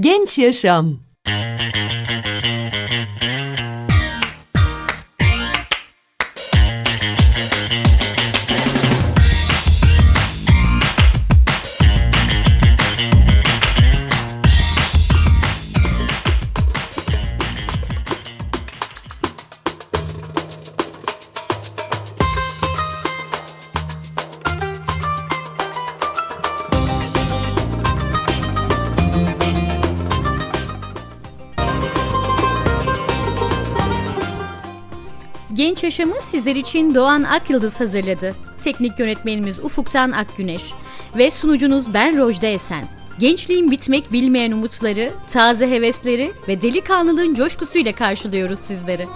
Genç Yaşam Genç Yaşamı sizler için Doğan Akyıldız hazırladı. Teknik yönetmenimiz Ufuktan Akgüneş ve sunucunuz ben Rojda Esen. Gençliğin bitmek bilmeyen umutları, taze hevesleri ve delikanlılığın coşkusuyla karşılıyoruz sizleri.